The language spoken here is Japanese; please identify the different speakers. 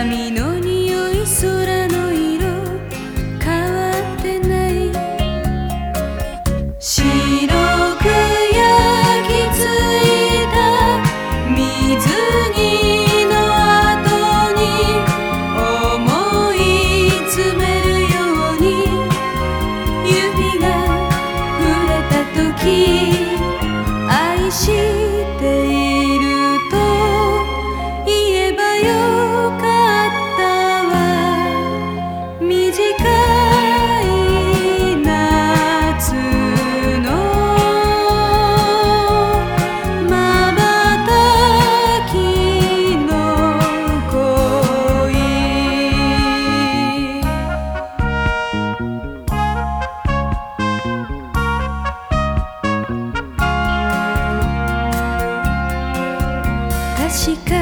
Speaker 1: 髪の匂い空の色変わってない。白く焼き付いた水着の後に思い詰めるように指が触れた時愛して she